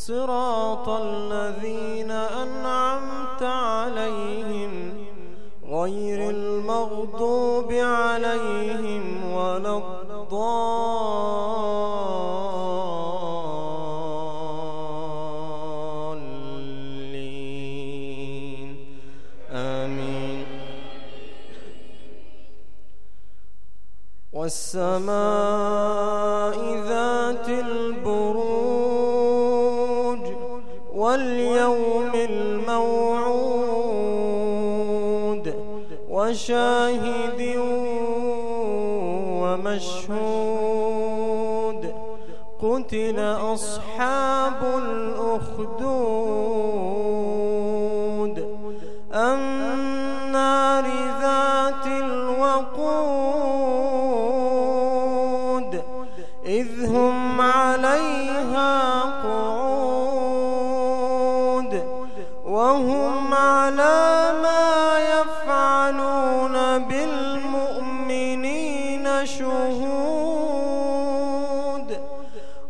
صراط الذين أنعمت عليهم غير المغضوب عليهم ولا الضالين. آمين. والسماء ذات البروج واليوم الموعود وشاهد ومشهود قتل أصحاب الأخدود النار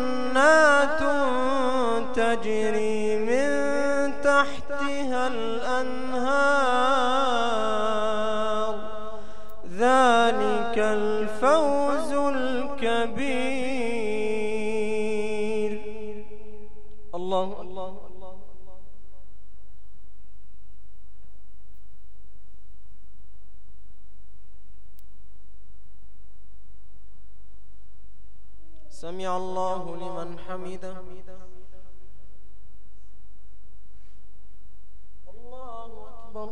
جنات تجري من تحتها الأنهار. ذلك الفوز الكبير الله الله سمع الله لمن حمده الله أكبر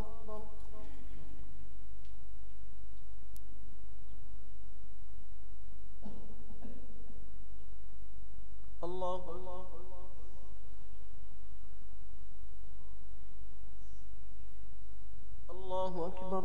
الله الله الله أكبر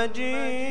مجيد